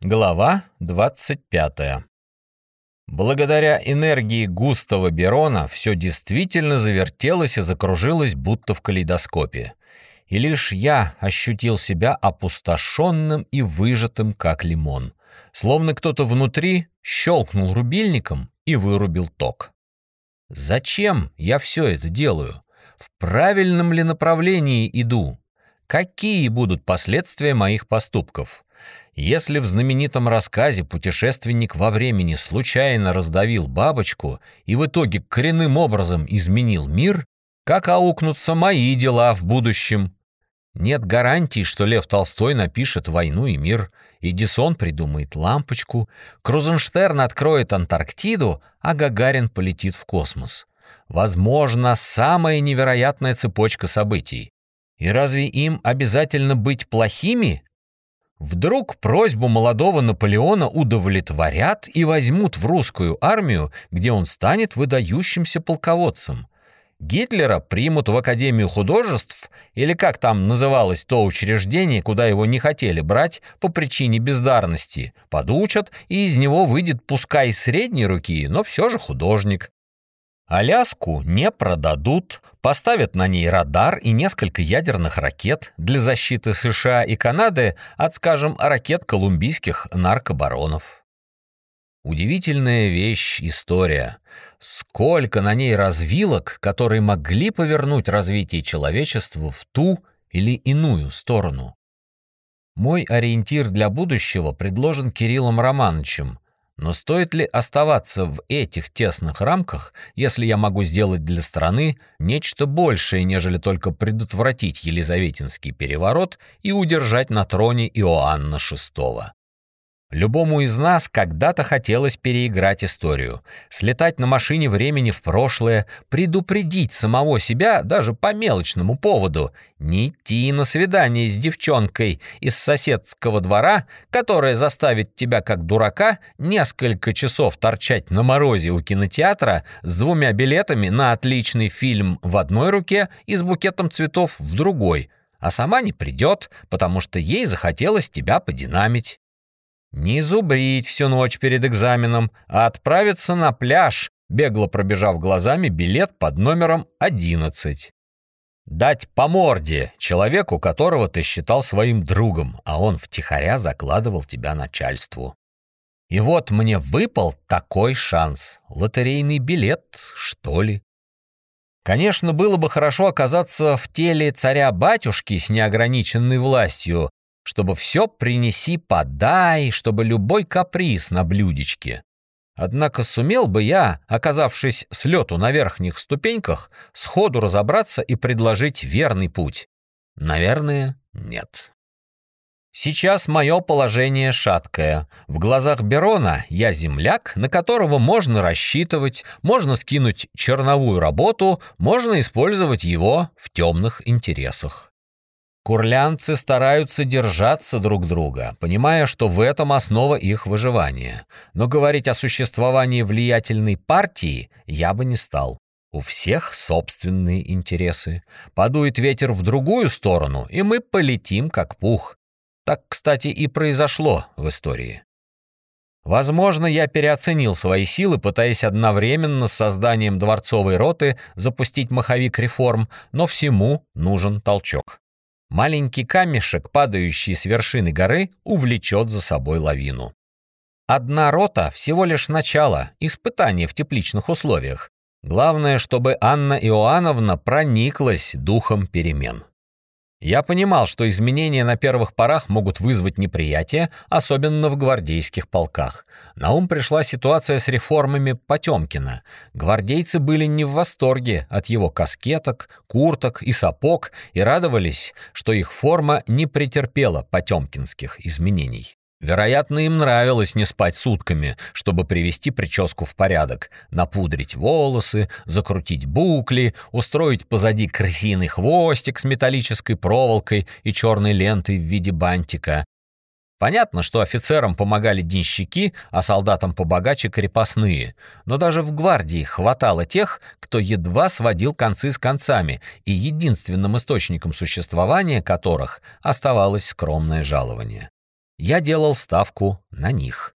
Глава 25. Благодаря энергии Густава Берона все действительно завертелось и закружилось, будто в калейдоскопе. И лишь я ощутил себя опустошенным и выжатым, как лимон. Словно кто-то внутри щелкнул рубильником и вырубил ток. Зачем я все это делаю? В правильном ли направлении иду? Какие будут последствия моих поступков? Если в знаменитом рассказе путешественник во времени случайно раздавил бабочку и в итоге коренным образом изменил мир, как аукнутся мои дела в будущем? Нет гарантий, что Лев Толстой напишет «Войну и мир», Эдисон придумает лампочку, Крузенштерн откроет Антарктиду, а Гагарин полетит в космос. Возможно, самая невероятная цепочка событий. И разве им обязательно быть плохими? Вдруг просьбу молодого Наполеона удовлетворят и возьмут в русскую армию, где он станет выдающимся полководцем. Гитлера примут в Академию художеств, или как там называлось то учреждение, куда его не хотели брать по причине бездарности, подучат, и из него выйдет пускай средней руки, но все же художник. Аляску не продадут, поставят на ней радар и несколько ядерных ракет для защиты США и Канады от, скажем, ракет колумбийских наркобаронов. Удивительная вещь история. Сколько на ней развилок, которые могли повернуть развитие человечества в ту или иную сторону. Мой ориентир для будущего предложен Кириллом Романовичем – но стоит ли оставаться в этих тесных рамках, если я могу сделать для страны нечто большее, нежели только предотвратить Елизаветинский переворот и удержать на троне Иоанна VI? Любому из нас когда-то хотелось переиграть историю, слетать на машине времени в прошлое, предупредить самого себя даже по мелочному поводу, не идти на свидание с девчонкой из соседского двора, которая заставит тебя как дурака несколько часов торчать на морозе у кинотеатра с двумя билетами на отличный фильм в одной руке и с букетом цветов в другой, а сама не придет, потому что ей захотелось тебя подинамить. Не зубрить всю ночь перед экзаменом, а отправиться на пляж, бегло пробежав глазами билет под номером 11. Дать по морде человеку, которого ты считал своим другом, а он втихаря закладывал тебя начальству. И вот мне выпал такой шанс. Лотерейный билет, что ли? Конечно, было бы хорошо оказаться в теле царя-батюшки с неограниченной властью, чтобы все принеси подай, чтобы любой каприз на блюдечке. Однако сумел бы я, оказавшись с лету на верхних ступеньках, сходу разобраться и предложить верный путь? Наверное, нет. Сейчас мое положение шаткое. В глазах Берона я земляк, на которого можно рассчитывать, можно скинуть черновую работу, можно использовать его в темных интересах. Курлянцы стараются держаться друг друга, понимая, что в этом основа их выживания. Но говорить о существовании влиятельной партии я бы не стал. У всех собственные интересы. Подует ветер в другую сторону, и мы полетим как пух. Так, кстати, и произошло в истории. Возможно, я переоценил свои силы, пытаясь одновременно с созданием дворцовой роты запустить маховик реформ, но всему нужен толчок. Маленький камешек, падающий с вершины горы, увлечет за собой лавину. Одна рота — всего лишь начало, испытание в тепличных условиях. Главное, чтобы Анна Иоанновна прониклась духом перемен. Я понимал, что изменения на первых порах могут вызвать неприятие, особенно в гвардейских полках. На ум пришла ситуация с реформами Потемкина. Гвардейцы были не в восторге от его каскеток, курток и сапог и радовались, что их форма не претерпела потемкинских изменений. Вероятно, им нравилось не спать сутками, чтобы привести прическу в порядок, напудрить волосы, закрутить букли, устроить позади крысиный хвостик с металлической проволокой и черной лентой в виде бантика. Понятно, что офицерам помогали денщики, а солдатам побогаче крепостные, но даже в гвардии хватало тех, кто едва сводил концы с концами, и единственным источником существования которых оставалось скромное жалование. Я делал ставку на них.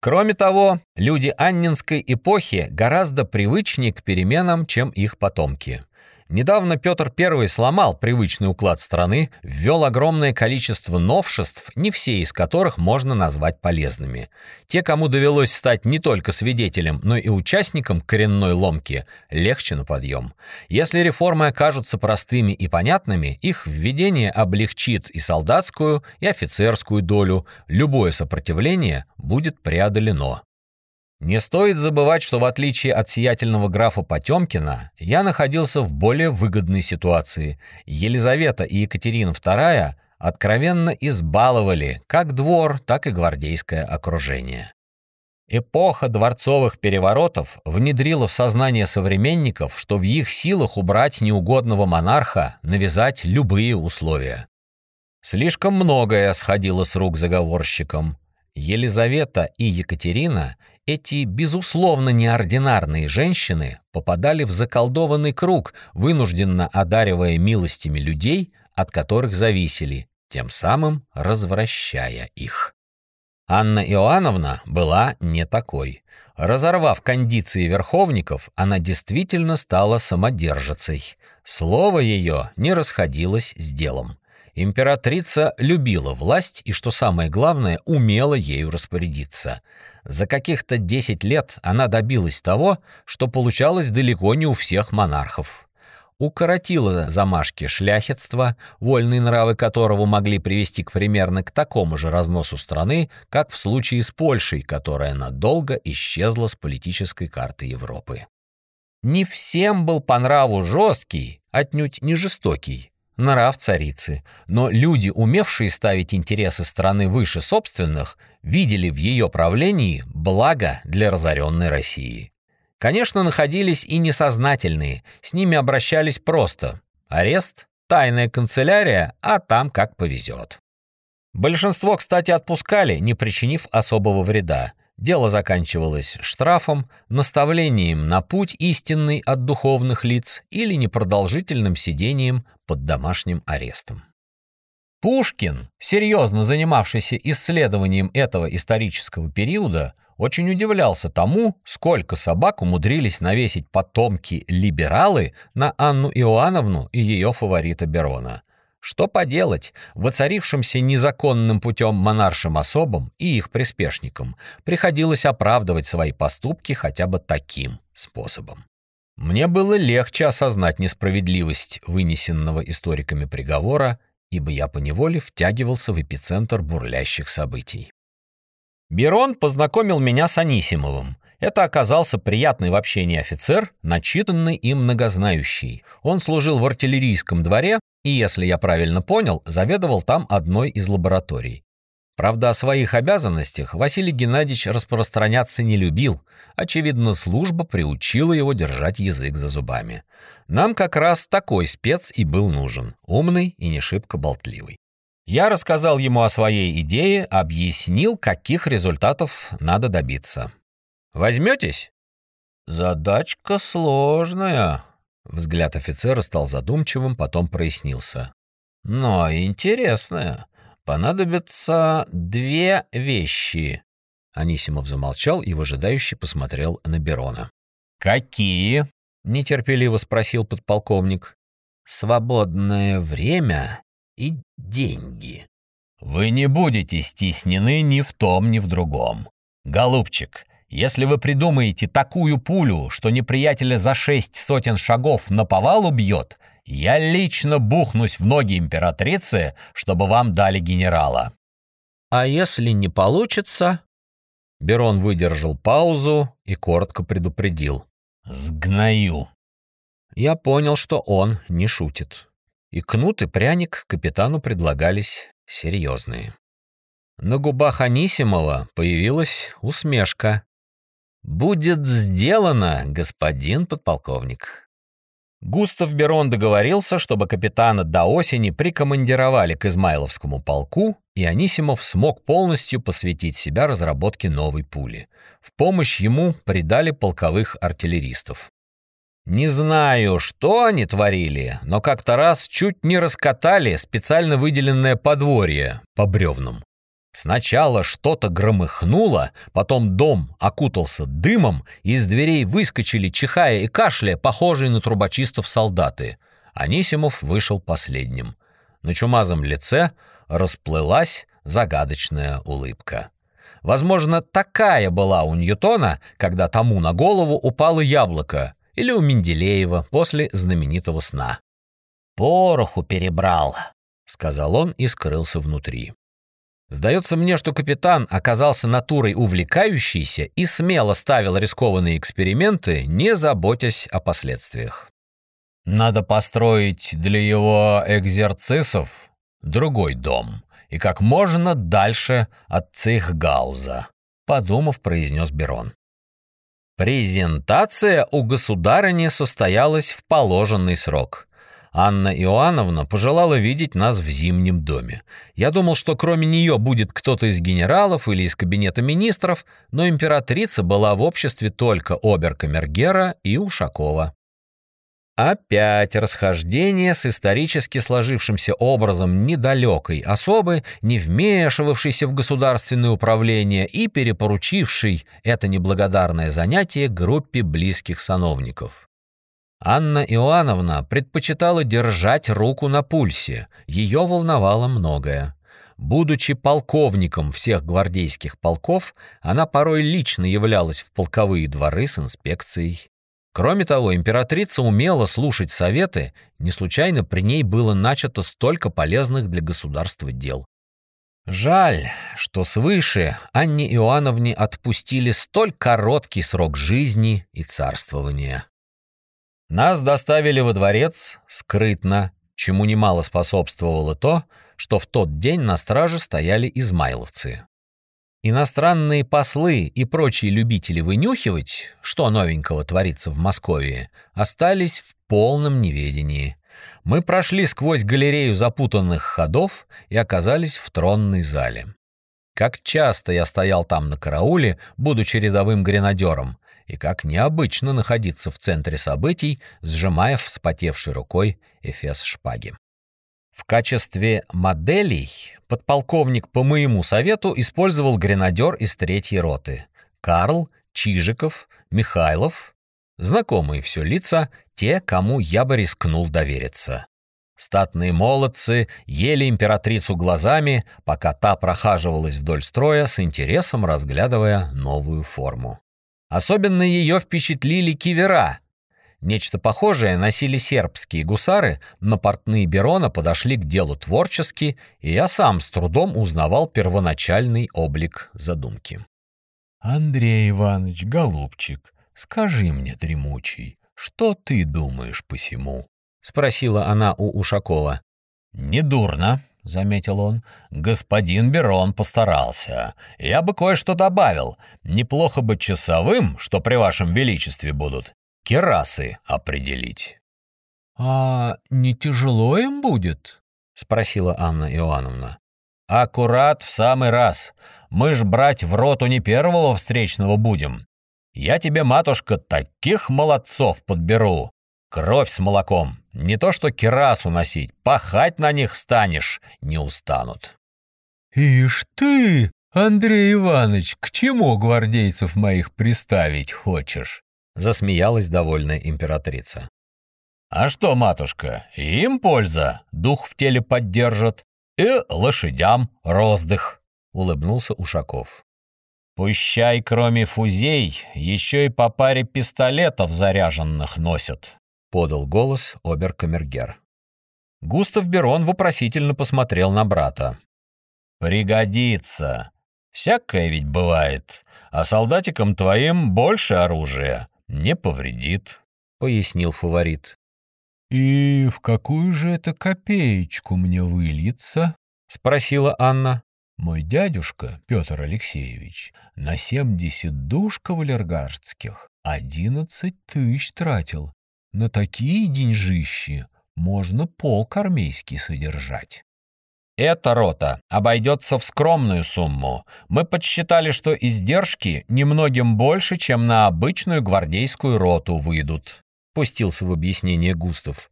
Кроме того, люди Аннинской эпохи гораздо привычнее к переменам, чем их потомки. Недавно Петр I сломал привычный уклад страны, ввел огромное количество новшеств, не все из которых можно назвать полезными. Те, кому довелось стать не только свидетелем, но и участником коренной ломки, легче на подъем. Если реформы окажутся простыми и понятными, их введение облегчит и солдатскую, и офицерскую долю, любое сопротивление будет преодолено. Не стоит забывать, что в отличие от сиятельного графа Потемкина, я находился в более выгодной ситуации. Елизавета и Екатерина II откровенно избаловали как двор, так и гвардейское окружение. Эпоха дворцовых переворотов внедрила в сознание современников, что в их силах убрать неугодного монарха, навязать любые условия. Слишком многое сходило с рук заговорщикам. Елизавета и Екатерина эти, безусловно, неординарные женщины попадали в заколдованный круг, вынужденно одаривая милостями людей, от которых зависели, тем самым развращая их. Анна Иоанновна была не такой. Разорвав кондиции верховников, она действительно стала самодержицей. Слово ее не расходилось с делом. Императрица любила власть и, что самое главное, умела ею распорядиться. За каких-то 10 лет она добилась того, что получалось далеко не у всех монархов. Укоротила замашки шляхетства, вольные нравы которого могли привести к примерно к такому же разносу страны, как в случае с Польшей, которая надолго исчезла с политической карты Европы. Не всем был по нраву жесткий, отнюдь не жестокий, нрав царицы, но люди, умевшие ставить интересы страны выше собственных, видели в ее правлении благо для разоренной России. Конечно, находились и несознательные, с ними обращались просто. Арест, тайная канцелярия, а там как повезет. Большинство, кстати, отпускали, не причинив особого вреда. Дело заканчивалось штрафом, наставлением на путь истинный от духовных лиц или непродолжительным сидением под домашним арестом. Пушкин, серьезно занимавшийся исследованием этого исторического периода, очень удивлялся тому, сколько собак умудрились навесить потомки-либералы на Анну Иоанновну и ее фаворита Берона – что поделать, воцарившимся незаконным путем монаршим особам и их приспешникам приходилось оправдывать свои поступки хотя бы таким способом. Мне было легче осознать несправедливость вынесенного историками приговора, ибо я поневоле втягивался в эпицентр бурлящих событий. Берон познакомил меня с Анисимовым, это оказался приятный в общении офицер, начитанный и многознающий. Он служил в артиллерийском дворе и, если я правильно понял, заведовал там одной из лабораторий. Правда, о своих обязанностях Василий Геннадьевич распространяться не любил. Очевидно, служба приучила его держать язык за зубами. Нам как раз такой спец и был нужен, умный и не шибко болтливый. Я рассказал ему о своей идее, объяснил, каких результатов надо добиться. Возьметесь?» «Задачка сложная». Взгляд офицера стал задумчивым, потом прояснился. «Но интересная. Понадобятся две вещи». Анисимов замолчал и выжидающе посмотрел на Берона. «Какие?» — нетерпеливо спросил подполковник. «Свободное время и деньги». «Вы не будете стеснены ни в том, ни в другом. Голубчик, если вы придумаете такую пулю, что неприятеля за шесть сотен шагов на повал убьет, я лично бухнусь в ноги императрицы, чтобы вам дали генерала». «А если не получится?» Берон выдержал паузу и коротко предупредил. «Сгною». Я понял, что он не шутит. И кнут, и пряник капитану предлагались серьезные. На губах Анисимова появилась усмешка. «Будет сделано, господин подполковник». Густав Берон договорился, чтобы капитана до осени прикомандировали к Измайловскому полку, и Анисимов смог полностью посвятить себя разработке новой пули. В помощь ему придали полковых артиллеристов. Не знаю, что они творили, но как-то раз чуть не раскатали специально выделенное подворье по бревнам. Сначала что-то громыхнуло, потом дом окутался дымом, из дверей выскочили, чихая и кашляя, похожие на трубочистов солдаты. Анисимов вышел последним. На чумазом лице расплылась загадочная улыбка. Возможно, такая была у Ньютона, когда тому на голову упало яблоко, или у Менделеева после знаменитого сна. «Пороху перебрал», — сказал он и скрылся внутри. Сдается мне, что капитан оказался натурой увлекающейся и смело ставил рискованные эксперименты, не заботясь о последствиях. Надо построить для его экзерцисов другой дом и как можно дальше от Цейхгауза, подумав, произнес Берон. Презентация у государыни состоялась в положенный срок. Анна Иоанновна пожелала видеть нас в зимнем доме. Я думал, что кроме нее будет кто-то из генералов или из кабинета министров, но императрица была в обществе только оберкамергера и Ушакова. Опять расхождение с исторически сложившимся образом недалекой особы, не вмешивавшейся в государственное управление и перепоручившей это неблагодарное занятие группе близких сановников. Анна Иоанновна предпочитала держать руку на пульсе, ее волновало многое. Будучи полковником всех гвардейских полков, она порой лично являлась в полковые дворы с инспекцией. Кроме того, императрица умела слушать советы, не случайно при ней было начато столько полезных для государства дел. Жаль, что свыше Анне Иоанновне отпустили столь короткий срок жизни и царствования. Нас доставили во дворец скрытно, чему немало способствовало то, что в тот день на страже стояли измайловцы. Иностранные послы и прочие любители вынюхивать, что новенького творится в Москве, остались в полном неведении. Мы прошли сквозь галерею запутанных ходов и оказались в тронной зале. Как часто я стоял там на карауле, будучи рядовым гренадером, и как необычно находиться в центре событий, сжимая вспотевшей рукой эфес шпаги. В качестве моделей подполковник по моему совету использовал гренадер из третьей роты. Карл, Чижиков, Михайлов. Знакомые все лица, те, кому я бы рискнул довериться. Статные молодцы ели императрицу глазами, пока та прохаживалась вдоль строя с интересом разглядывая новую форму. Особенно ее впечатлили кивера. Нечто похожее носили сербские гусары, но портные Берона подошли к делу творчески, и я сам с трудом узнавал первоначальный облик задумки. «Андрей Иванович, голубчик, скажи мне, дремучий, что ты думаешь посему?» — спросила она у Ушакова. «Недурно», — заметил он. «Господин Берон постарался. Я бы кое-что добавил. Неплохо бы часовым, что при вашем величестве будут, керасы определить». «А не тяжело им будет?» — спросила Анна Иоанновна. «Аккурат в самый раз. Мы ж брать в роту не первого встречного будем. Я тебе, матушка, таких молодцов подберу. Кровь с молоком. Не то что керасу носить, пахать на них станешь, не устанут. «Ишь ты, Андрей Иванович, к чему гвардейцев моих приставить хочешь?» Засмеялась довольная императрица. «А что, матушка, им польза, дух в теле поддержат, и лошадям роздых», — улыбнулся Ушаков. «Пущай, кроме фузей, еще и по паре пистолетов заряженных носят», подал голос оберкамергер. Густав Берон вопросительно посмотрел на брата. «Пригодится. Всякое ведь бывает. А солдатикам твоим больше оружия не повредит», — пояснил фаворит. «И в какую же это копеечку мне выльется?» — спросила Анна. «Мой дядюшка, Петр Алексеевич, на семьдесят душ кавалергардских одиннадцать тысяч тратил, на такие деньжищи можно полк армейский содержать. Эта рота обойдется в скромную сумму. Мы подсчитали, что издержки немногим больше, чем на обычную гвардейскую роту выйдут. Пустился в объяснение Густав.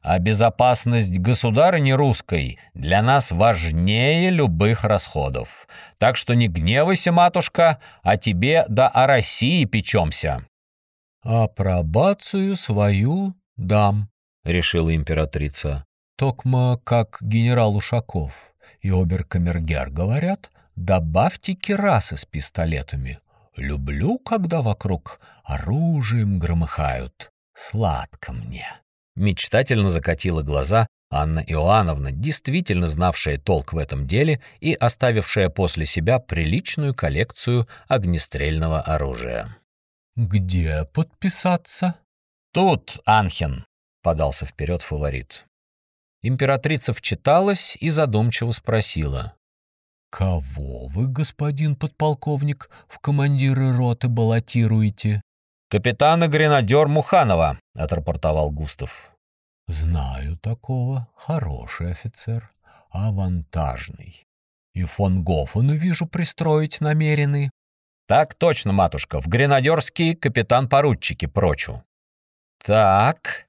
а безопасность государыни русской для нас важнее любых расходов. Так что не гневайся, матушка, а тебе да о России печемся». «Апробацию свою дам», — решила императрица. «Токма, как генерал Ушаков и оберкамергер говорят, добавьте керасы с пистолетами. Люблю, когда вокруг оружием громыхают. Сладко мне». Мечтательно закатила глаза Анна Иоанновна, действительно знавшая толк в этом деле и оставившая после себя приличную коллекцию огнестрельного оружия. «Где подписаться?» «Тут, Анхен», — подался вперед фаворит. Императрица вчиталась и задумчиво спросила. «Кого вы, господин подполковник, в командиры роты баллотируете?» «Капитана-гренадер Муханова», — отрапортовал Густав. «Знаю такого. Хороший офицер. Авантажный. И фон Гофена, вижу, пристроить намерены». «Так точно, матушка. В гренадерские капитан-поручики прочу». «Так,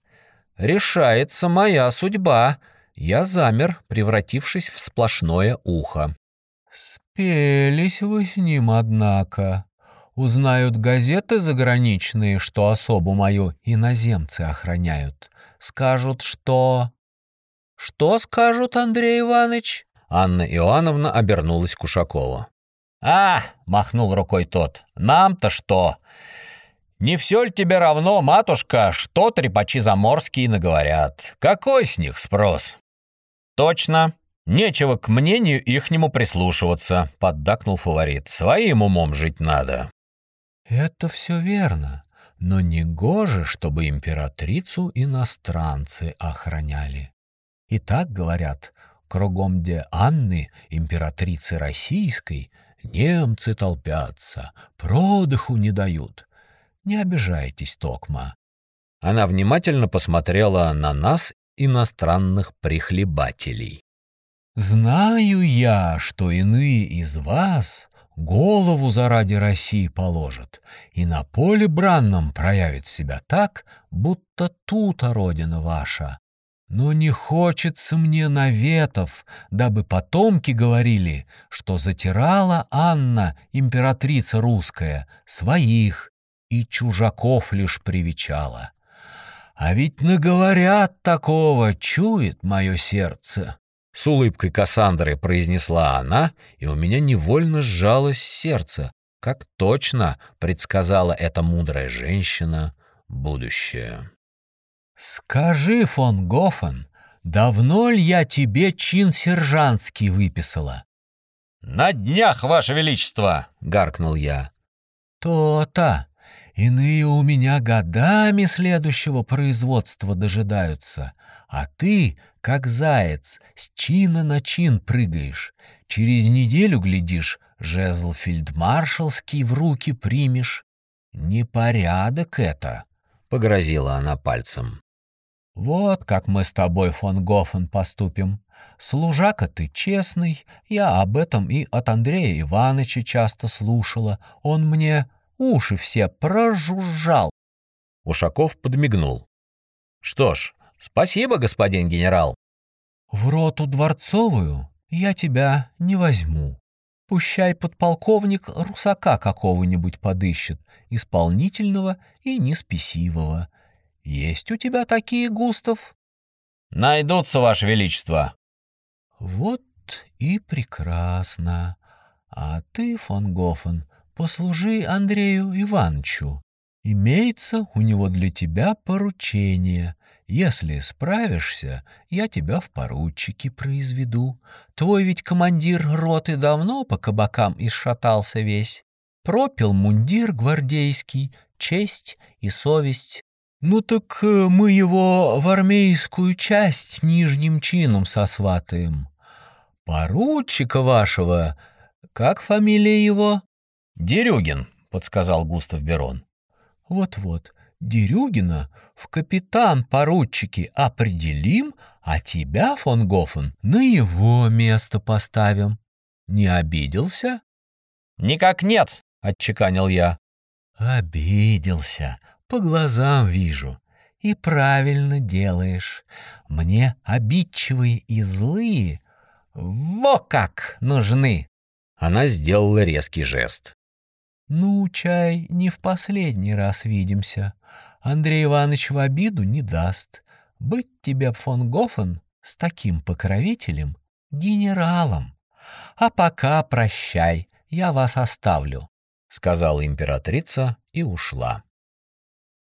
решается моя судьба». Я замер, превратившись в сплошное ухо. «Спелись вы с ним, однако», Узнают газеты заграничные, что особу мою иноземцы охраняют. Скажут, что... Что скажут, Андрей Иванович? Анна Иоанновна обернулась к Ушакову. «А!» — махнул рукой тот. «Нам-то что? Не все ли тебе равно, матушка, что трепачи заморские наговорят? Какой с них спрос?» «Точно. Нечего к мнению ихнему прислушиваться», — поддакнул фаворит. «Своим умом жить надо». Это все верно, но не гоже, чтобы императрицу иностранцы охраняли. И так говорят, кругом где Анны, императрицы российской, немцы толпятся, продыху не дают. Не обижайтесь, Токма. Она внимательно посмотрела на нас, иностранных прихлебателей. «Знаю я, что иные из вас голову заради России положит и на поле бранном проявит себя так, будто тут родина ваша. Но не хочется мне наветов, дабы потомки говорили, что затирала Анна, императрица русская, своих и чужаков лишь привечала. А ведь наговорят такого, чует мое сердце. С улыбкой Кассандры произнесла она, и у меня невольно сжалось сердце, как точно предсказала эта мудрая женщина будущее. «Скажи, фон Гофен, давно ли я тебе чин сержантский выписала?» «На днях, Ваше Величество!» — гаркнул я. «То-то! Иные у меня годами следующего производства дожидаются, а ты, как заяц, с чина на чин прыгаешь. Через неделю, глядишь, жезл фельдмаршалский в руки примешь. Непорядок это, — погрозила она пальцем. Вот как мы с тобой, фон Гофен, поступим. Служака ты честный, я об этом и от Андрея Ивановича часто слушала. Он мне уши все прожужжал. Ушаков подмигнул. Что ж, «Спасибо, господин генерал». «В роту дворцовую я тебя не возьму. Пущай подполковник русака какого-нибудь подыщет, исполнительного и неспесивого. Есть у тебя такие, Густав?» «Найдутся, Ваше Величество». «Вот и прекрасно. А ты, фон Гофен, послужи Андрею Ивановичу. Имеется у него для тебя поручение — если справишься, я тебя в поручики произведу. Твой ведь командир роты давно по кабакам исшатался весь. Пропил мундир гвардейский, честь и совесть. Ну так э, мы его в армейскую часть нижним чином сосватаем. Поручика вашего, как фамилия его? Дерюгин, подсказал Густав Берон. Вот-вот, Дерюгина в капитан-поручики определим, а тебя, фон Гофен, на его место поставим. Не обиделся? Никак нет, отчеканил я. Обиделся, по глазам вижу. И правильно делаешь. Мне обидчивые и злые во как нужны. Она сделала резкий жест. Ну, чай, не в последний раз видимся. Андрей Иванович в обиду не даст. Быть тебе, фон Гофен, с таким покровителем, генералом. А пока прощай, я вас оставлю, — сказала императрица и ушла.